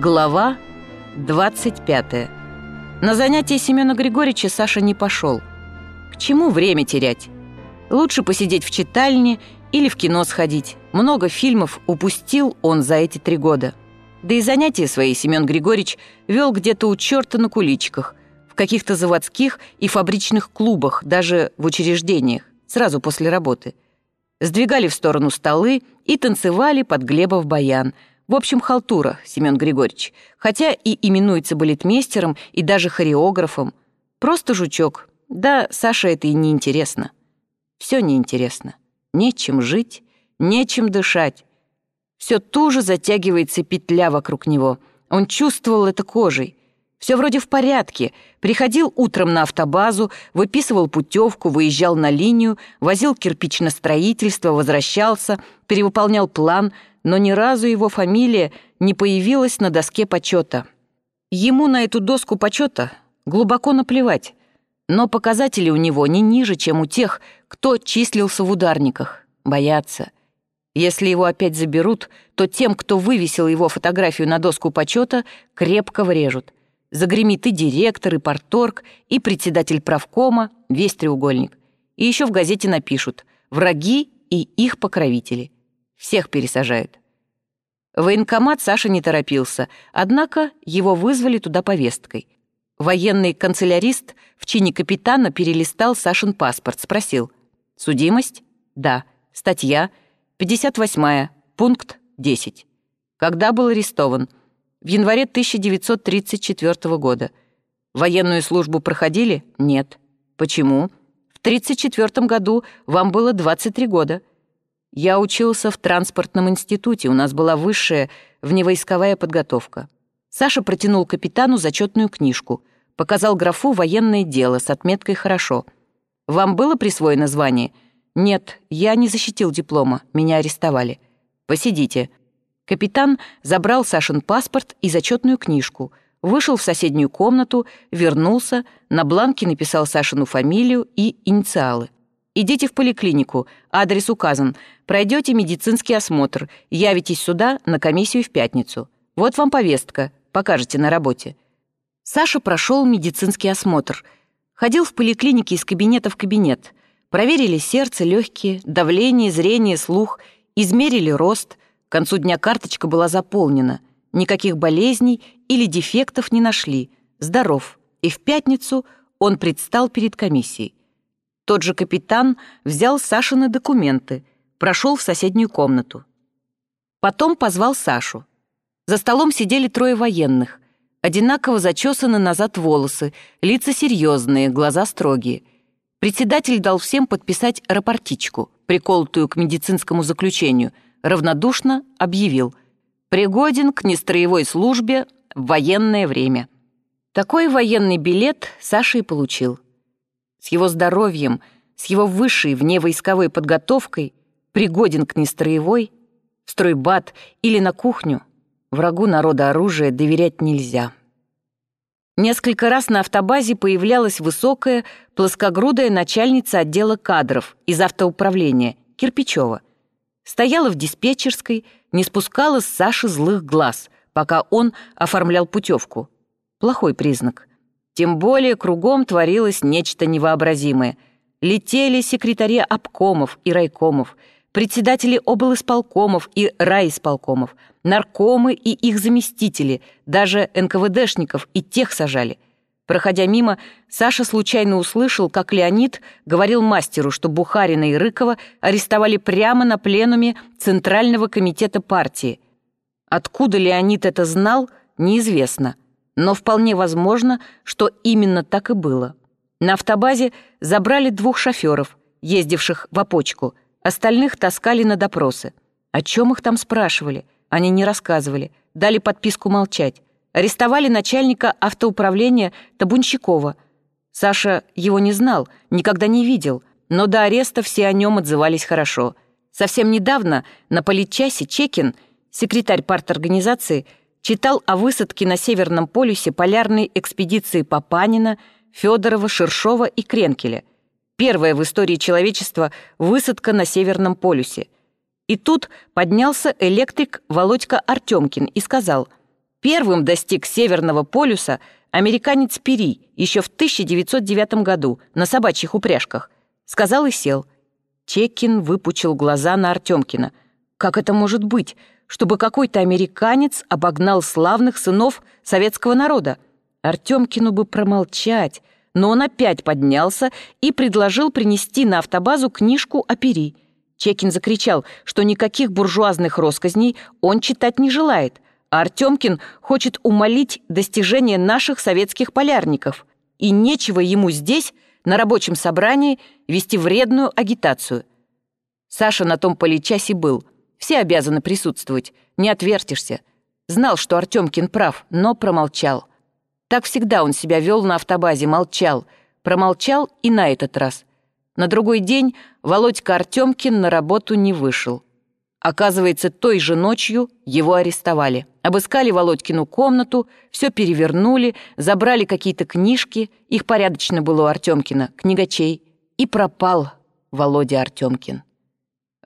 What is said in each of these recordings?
Глава 25 На занятие Семена Григорьевича Саша не пошел. К чему время терять? Лучше посидеть в читальне или в кино сходить. Много фильмов упустил он за эти три года. Да и занятия свои Семен Григорьевич вел где-то у черта на куличках, в каких-то заводских и фабричных клубах, даже в учреждениях, сразу после работы. Сдвигали в сторону столы и танцевали под Глебов баян – в общем, халтура, Семен Григорьевич. Хотя и именуется балетмейстером, и даже хореографом. Просто жучок. Да, Саше это и не интересно. Все неинтересно. Нечем жить, нечем дышать. Все туже затягивается петля вокруг него. Он чувствовал это кожей. Все вроде в порядке. Приходил утром на автобазу, выписывал путевку, выезжал на линию, возил кирпич на строительство, возвращался, перевыполнял план — но ни разу его фамилия не появилась на доске почета. Ему на эту доску почета глубоко наплевать, но показатели у него не ниже, чем у тех, кто числился в ударниках. Боятся. Если его опять заберут, то тем, кто вывесил его фотографию на доску почета, крепко врежут. Загремит и директор, и порторг, и председатель правкома, весь треугольник. И еще в газете напишут «Враги и их покровители». Всех пересажают. военкомат Саша не торопился, однако его вызвали туда повесткой. Военный канцелярист в чине капитана перелистал Сашин паспорт, спросил. «Судимость?» «Да». «Статья?» «58 пункт 10». «Когда был арестован?» «В январе 1934 года». «Военную службу проходили?» «Нет». «Почему?» «В 1934 году вам было 23 года». Я учился в транспортном институте, у нас была высшая вневойсковая подготовка. Саша протянул капитану зачетную книжку, показал графу «Военное дело» с отметкой «Хорошо». «Вам было присвоено звание?» «Нет, я не защитил диплома, меня арестовали». «Посидите». Капитан забрал Сашин паспорт и зачетную книжку, вышел в соседнюю комнату, вернулся, на бланке написал Сашину фамилию и инициалы. Идите в поликлинику, адрес указан. Пройдете медицинский осмотр, явитесь сюда на комиссию в пятницу. Вот вам повестка, покажете на работе». Саша прошел медицинский осмотр. Ходил в поликлинике из кабинета в кабинет. Проверили сердце, легкие, давление, зрение, слух, измерили рост. К концу дня карточка была заполнена. Никаких болезней или дефектов не нашли. Здоров. И в пятницу он предстал перед комиссией. Тот же капитан взял Сашины документы, прошел в соседнюю комнату. Потом позвал Сашу. За столом сидели трое военных. Одинаково зачесаны назад волосы, лица серьезные, глаза строгие. Председатель дал всем подписать рапортичку, приколотую к медицинскому заключению, равнодушно объявил «Пригоден к нестроевой службе в военное время». Такой военный билет Саша и получил с его здоровьем, с его высшей вневойсковой подготовкой, пригоден к нестроевой, в стройбат или на кухню, врагу народа оружия доверять нельзя. Несколько раз на автобазе появлялась высокая, плоскогрудая начальница отдела кадров из автоуправления, Кирпичева. Стояла в диспетчерской, не спускала с Саши злых глаз, пока он оформлял путевку. Плохой признак. Тем более кругом творилось нечто невообразимое. Летели секретари обкомов и райкомов, председатели облисполкомов и райисполкомов, наркомы и их заместители, даже НКВДшников и тех сажали. Проходя мимо, Саша случайно услышал, как Леонид говорил мастеру, что Бухарина и Рыкова арестовали прямо на пленуме Центрального комитета партии. Откуда Леонид это знал, неизвестно но вполне возможно, что именно так и было. На автобазе забрали двух шоферов, ездивших в опочку, остальных таскали на допросы. О чем их там спрашивали? Они не рассказывали, дали подписку молчать. Арестовали начальника автоуправления Табунщикова. Саша его не знал, никогда не видел, но до ареста все о нем отзывались хорошо. Совсем недавно на политчасе Чекин, секретарь парторганизации, читал о высадке на Северном полюсе полярной экспедиции Папанина, Федорова, Шершова и Кренкеля. Первая в истории человечества высадка на Северном полюсе. И тут поднялся электрик Володька Артемкин и сказал, Первым достиг Северного полюса американец Пери еще в 1909 году на собачьих упряжках. Сказал и сел. Чекин выпучил глаза на Артемкина. Как это может быть, чтобы какой-то американец обогнал славных сынов советского народа? Артемкину бы промолчать, но он опять поднялся и предложил принести на автобазу книжку о Пери. Чекин закричал, что никаких буржуазных росказней он читать не желает — а Артемкин хочет умолить достижение наших советских полярников, и нечего ему здесь, на рабочем собрании, вести вредную агитацию. Саша на том политчасе был. Все обязаны присутствовать, не отвертишься. Знал, что Артемкин прав, но промолчал. Так всегда он себя вел на автобазе, молчал. Промолчал и на этот раз. На другой день Володька Артемкин на работу не вышел. Оказывается, той же ночью его арестовали. Обыскали Володькину комнату, все перевернули, забрали какие-то книжки, их порядочно было у Артемкина, книгачей, и пропал Володя Артемкин.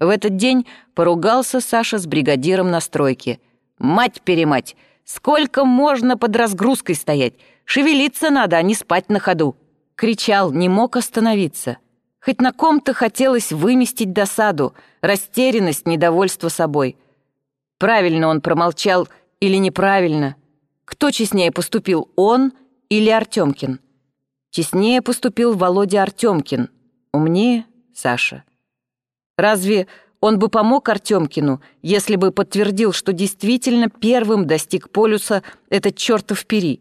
В этот день поругался Саша с бригадиром на стройке. «Мать-перемать, сколько можно под разгрузкой стоять? Шевелиться надо, а не спать на ходу!» Кричал, не мог остановиться. Хоть на ком-то хотелось выместить досаду, растерянность, недовольство собой. Правильно он промолчал или неправильно? Кто честнее поступил, он или Артемкин? Честнее поступил Володя Артемкин, умнее Саша. Разве он бы помог Артемкину, если бы подтвердил, что действительно первым достиг полюса этот чертов пери?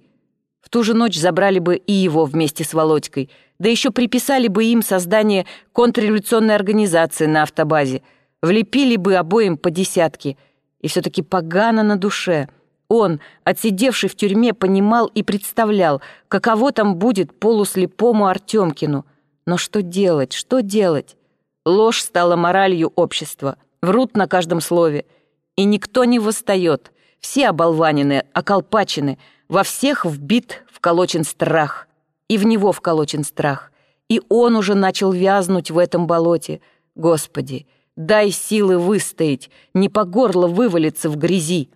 В ту же ночь забрали бы и его вместе с Володькой — да еще приписали бы им создание контрреволюционной организации на автобазе, влепили бы обоим по десятке. И все-таки погано на душе. Он, отсидевший в тюрьме, понимал и представлял, каково там будет полуслепому Артемкину. Но что делать, что делать? Ложь стала моралью общества, врут на каждом слове. И никто не восстает. Все оболванены, околпачены, во всех вбит, вколочен страх и в него вколочен страх. И он уже начал вязнуть в этом болоте. Господи, дай силы выстоять, не по горло вывалиться в грязи.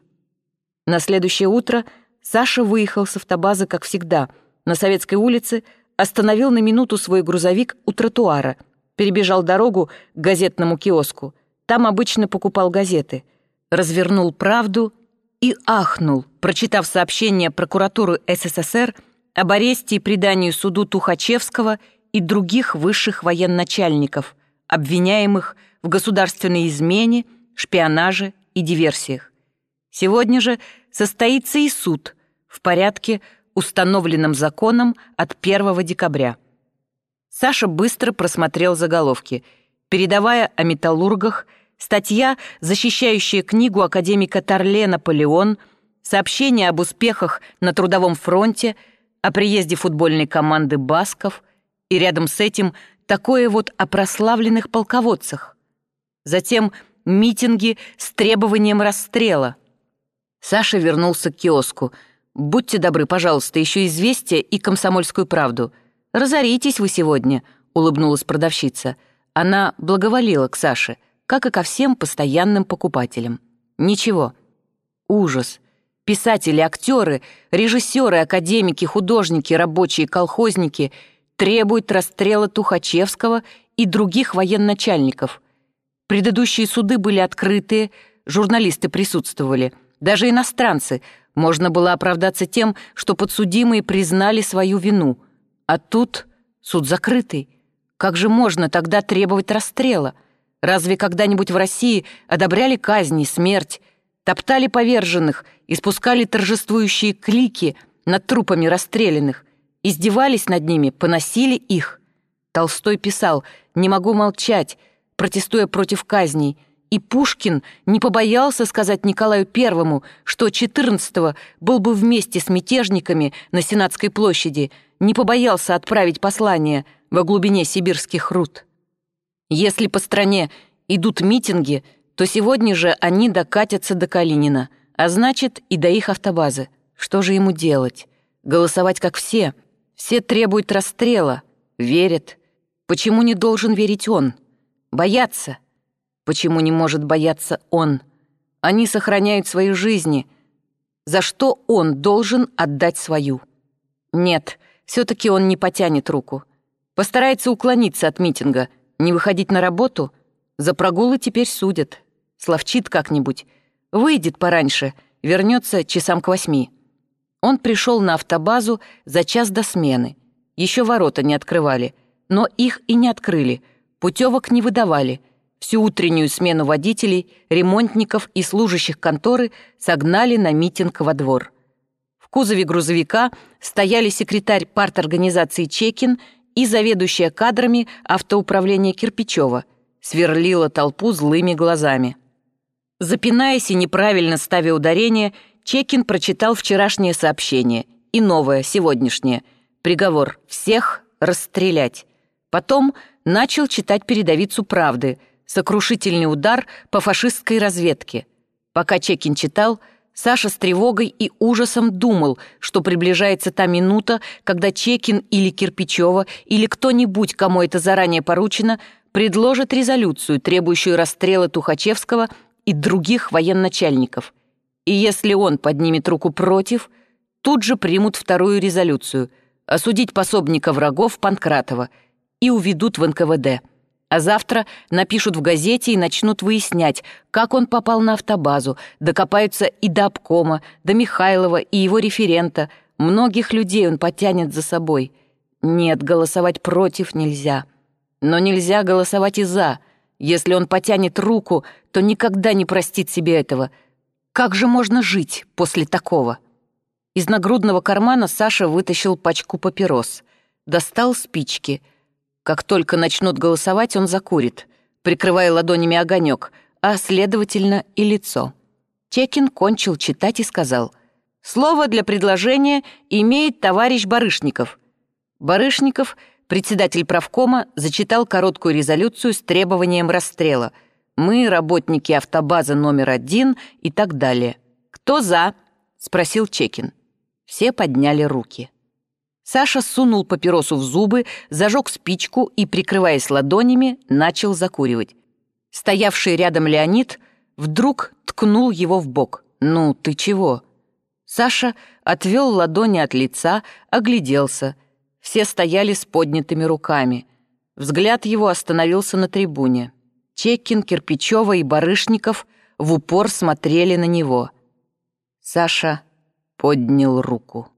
На следующее утро Саша выехал с автобазы, как всегда, на Советской улице, остановил на минуту свой грузовик у тротуара, перебежал дорогу к газетному киоску. Там обычно покупал газеты. Развернул «Правду» и ахнул, прочитав сообщение прокуратуры СССР об аресте и предании суду Тухачевского и других высших военачальников, обвиняемых в государственной измене, шпионаже и диверсиях. Сегодня же состоится и суд в порядке, установленном законом от 1 декабря. Саша быстро просмотрел заголовки. Передавая о металлургах, статья, защищающая книгу академика Торле «Наполеон», сообщение об успехах на Трудовом фронте – о приезде футбольной команды «Басков» и рядом с этим такое вот о прославленных полководцах. Затем митинги с требованием расстрела. Саша вернулся к киоску. «Будьте добры, пожалуйста, еще известие и комсомольскую правду. Разоритесь вы сегодня», — улыбнулась продавщица. Она благоволила к Саше, как и ко всем постоянным покупателям. «Ничего. Ужас. Писатели, актеры, режиссеры, академики, художники, рабочие, колхозники требуют расстрела Тухачевского и других военачальников. Предыдущие суды были открытые, журналисты присутствовали, даже иностранцы. Можно было оправдаться тем, что подсудимые признали свою вину. А тут суд закрытый. Как же можно тогда требовать расстрела? Разве когда-нибудь в России одобряли казни, смерть, топтали поверженных, испускали торжествующие клики над трупами расстрелянных, издевались над ними, поносили их. Толстой писал «Не могу молчать», протестуя против казней, и Пушкин не побоялся сказать Николаю Первому, что 14-го был бы вместе с мятежниками на Сенатской площади, не побоялся отправить послание во глубине сибирских руд. Если по стране идут митинги – то сегодня же они докатятся до Калинина, а значит и до их автобазы. Что же ему делать? Голосовать как все. Все требуют расстрела. Верят. Почему не должен верить он? Боятся. Почему не может бояться он? Они сохраняют свои жизни. за что он должен отдать свою. Нет, все-таки он не потянет руку. Постарается уклониться от митинга, не выходить на работу. За прогулы теперь судят. Словчит как-нибудь. Выйдет пораньше, вернется часам к восьми. Он пришел на автобазу за час до смены. Еще ворота не открывали, но их и не открыли, путевок не выдавали. Всю утреннюю смену водителей, ремонтников и служащих конторы согнали на митинг во двор. В кузове грузовика стояли секретарь парторганизации «Чекин» и заведующая кадрами автоуправления Кирпичева, сверлила толпу злыми глазами. Запинаясь и неправильно ставя ударение, Чекин прочитал вчерашнее сообщение и новое, сегодняшнее. Приговор «всех расстрелять». Потом начал читать передовицу «Правды», сокрушительный удар по фашистской разведке. Пока Чекин читал, Саша с тревогой и ужасом думал, что приближается та минута, когда Чекин или Кирпичева, или кто-нибудь, кому это заранее поручено, предложит резолюцию, требующую расстрела Тухачевского и других военачальников. И если он поднимет руку против, тут же примут вторую резолюцию – осудить пособника врагов Панкратова и уведут в НКВД – а завтра напишут в газете и начнут выяснять, как он попал на автобазу, докопаются и до обкома, до Михайлова и его референта. Многих людей он потянет за собой. Нет, голосовать против нельзя. Но нельзя голосовать и за. Если он потянет руку, то никогда не простит себе этого. Как же можно жить после такого? Из нагрудного кармана Саша вытащил пачку папирос. Достал спички — как только начнут голосовать, он закурит, прикрывая ладонями огонек, а, следовательно, и лицо. Чекин кончил читать и сказал, «Слово для предложения имеет товарищ Барышников». Барышников, председатель правкома, зачитал короткую резолюцию с требованием расстрела. «Мы, работники автобазы номер один» и так далее. «Кто за?» — спросил Чекин. Все подняли руки. Саша сунул папиросу в зубы, зажег спичку и, прикрываясь ладонями, начал закуривать. Стоявший рядом Леонид вдруг ткнул его в бок. «Ну, ты чего?» Саша отвел ладони от лица, огляделся. Все стояли с поднятыми руками. Взгляд его остановился на трибуне. Чекин, Кирпичева и Барышников в упор смотрели на него. Саша поднял руку.